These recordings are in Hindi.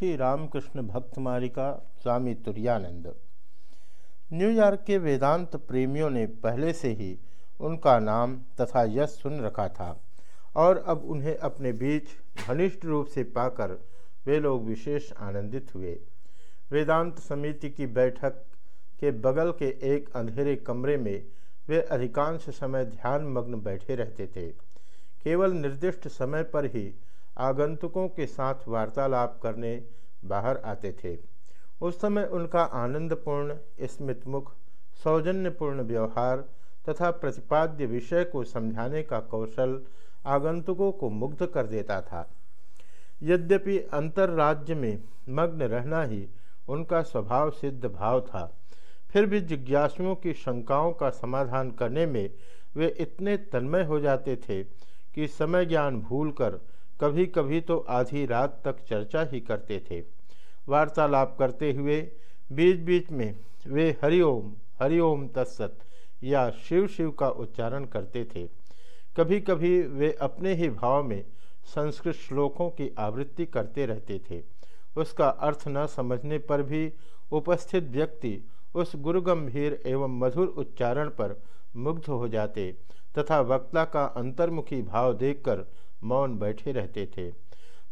श्री रामकृष्ण भक्त मारिका, स्वामी तुरानंद। न्यूयॉर्क के वेदांत प्रेमियों ने पहले से ही उनका नाम तथा यश सुन रखा था और अब उन्हें अपने बीच घनिष्ठ रूप से पाकर वे लोग विशेष आनंदित हुए। वेदांत समिति की बैठक के बगल के एक अंधेरे कमरे में वे अधिकांश समय ध्यान मग्न बैठे रहते थे। केवल निर्दिष्ट समय पर ही आगंतुकों के साथ वार्तालाप करने बाहर आते थे। उस समय उनका आनंदपूर्ण, स्मितमुख, सौजन्यपूर्ण व्यवहार तथा प्रतिपाद्य विषय को समझाने का कौशल आगंतुकों को मुग्ध कर देता था। यद्यपि अंतर्राज्य में मग्न रहना ही उनका स्वभाव सिद्ध भाव था, फिर भी जिज्ञासुओं की शंकाओं का समाधान करने में वे इतने तन्मय हो जाते थे कि समय ज्ञान भूलकर कभी कभी तो आधी रात तक चर्चा ही करते थे। वार्तालाप करते हुए बीच बीच में वे हरिओम हरिओम तत्सत या शिव शिव का उच्चारण करते थे। कभी कभी वे अपने ही भाव में संस्कृत श्लोकों की आवृत्ति करते रहते थे। उसका अर्थ न समझने पर भी उपस्थित व्यक्ति उस गुरुगंभीर एवं मधुर उच्चारण पर मुग्ध हो जाते तथा वक्ता का अंतर्मुखी भाव देखकर मौन बैठे रहते थे।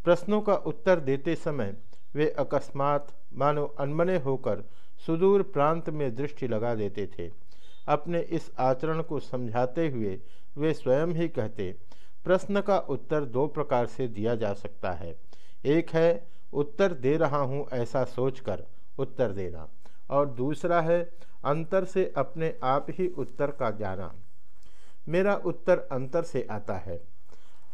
प्रश्नों का उत्तर देते समय वे अकस्मात मानो अनमने होकर सुदूर प्रांत में दृष्टि लगा देते थे। अपने इस आचरण को समझाते हुए वे स्वयं ही कहते, प्रश्न का उत्तर दो प्रकार से दिया जा सकता है। एक है, उत्तर दे रहा हूँ ऐसा सोचकर उत्तर देना। और दूसरा है, अंतर से अपने आप ही उत्तर का जाना। मेरा उत्तर अंतर से आता है।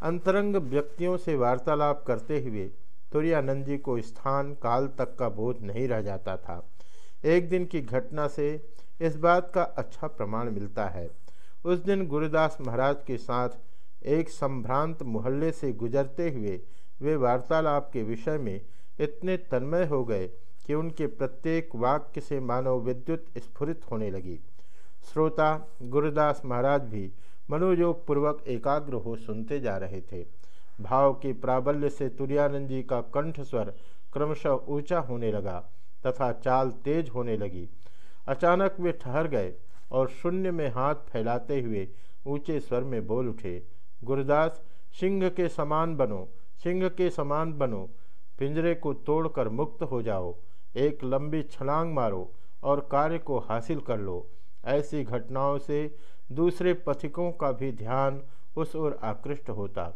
अंतरंग व्यक्तियों से वार्तालाप करते हुए तुरानंद जी को स्थान काल तक का बोध नहीं रह जाता था। एक दिन की घटना से इस बात का अच्छा प्रमाण मिलता है। उस दिन गुरुदास महाराज के साथ एक संभ्रांत मोहल्ले से गुजरते हुए वे वार्तालाप के विषय में इतने तन्मय हो गए कि उनके प्रत्येक वाक्य से मानव विद्युत स्फुरित होने लगी। श्रोता, गुरुदास महाराज भी मनोयोग पूर्वक एकाग्र हो सुनते जा रहे थे। भाव के प्राबल्य से तुरानंद जी का कंठ स्वर क्रमशः ऊँचा होने लगा तथा चाल तेज होने लगी। अचानक वे ठहर गए और शून्य में हाथ फैलाते हुए ऊँचे स्वर में बोल उठे, गुरुदास, सिंह के समान बनो, सिंह के समान बनो, पिंजरे को तोड़कर मुक्त हो जाओ, एक लंबी छलांग मारो और कार्य को हासिल कर लो। ऐसी घटनाओं से दूसरे पथिकों का भी ध्यान उस ओर आकृष्ट होता।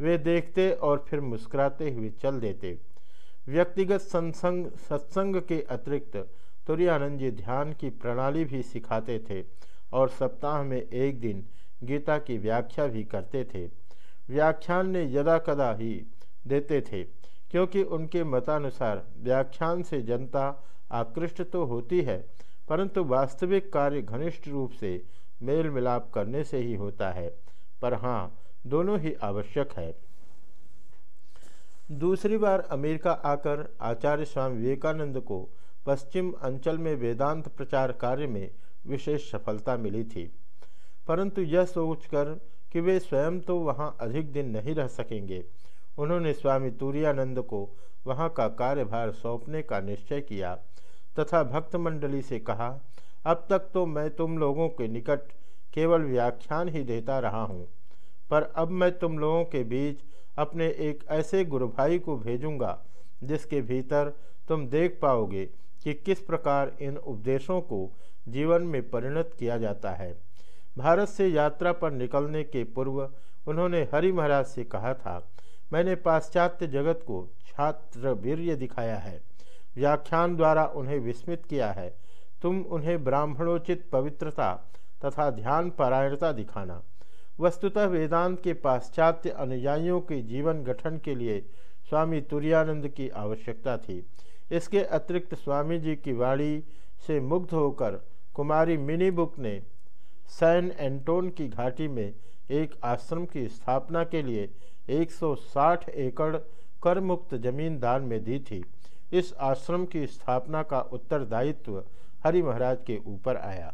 वे देखते और फिर मुस्कुराते हुए चल देते। व्यक्तिगत सत्संग सत्संग के अतिरिक्त तुरानंद जी ध्यान की प्रणाली भी सिखाते थे और सप्ताह में एक दिन गीता की व्याख्या भी करते थे। व्याख्यान ने यदा कदा ही देते थे, क्योंकि उनके मतानुसार व्याख्यान से जनता आकृष्ट तो होती है, परंतु वास्तविक कार्य घनिष्ठ रूप से मेल मिलाप करने से ही होता है, पर हाँ दोनों ही आवश्यक है। दूसरी बार अमेरिका आकर आचार्य स्वामी विवेकानंद को पश्चिम अंचल में वेदांत प्रचार कार्य में विशेष सफलता मिली थी, परंतु यह सोचकर कि वे स्वयं तो वहाँ अधिक दिन नहीं रह सकेंगे, उन्होंने स्वामी तुरानंद को वहाँ का कार्यभार सौंपने का निश्चय किया तथा भक्त मंडली से कहा अब तक तो मैं तुम लोगों के निकट केवल व्याख्यान ही देता रहा हूँ। पर अब मैं तुम लोगों के बीच अपने एक ऐसे गुरु भाई को भेजूँगा, जिसके भीतर तुम देख पाओगे कि किस प्रकार इन उपदेशों को जीवन में परिणत किया जाता है। भारत से यात्रा पर निकलने के पूर्व उन्होंने हरि महाराज से कहा था, मैंने पाश्चात्य जगत को छात्र वीर्य दिखाया है। व्याख्यान द्वारा उन्हें विस्मित किया है। तुम उन्हें ब्राह्मणोचित पवित्रता तथा ध्यान पारायणता दिखाना। वस्तुतः वेदांत के पाश्चात्य अनुयायियों के जीवन गठन के लिए स्वामी तुरानंद की आवश्यकता थी। इसके अतिरिक्त स्वामी जी की वाणी से मुग्ध होकर कुमारी मिनी बुक ने सैन एंटोन की घाटी में एक आश्रम की स्थापना के लिए 160 एकड़ कर मुक्त ज़मीन दान में दी थी। इस आश्रम की स्थापना का उत्तरदायित्व हरि महाराज के ऊपर आया।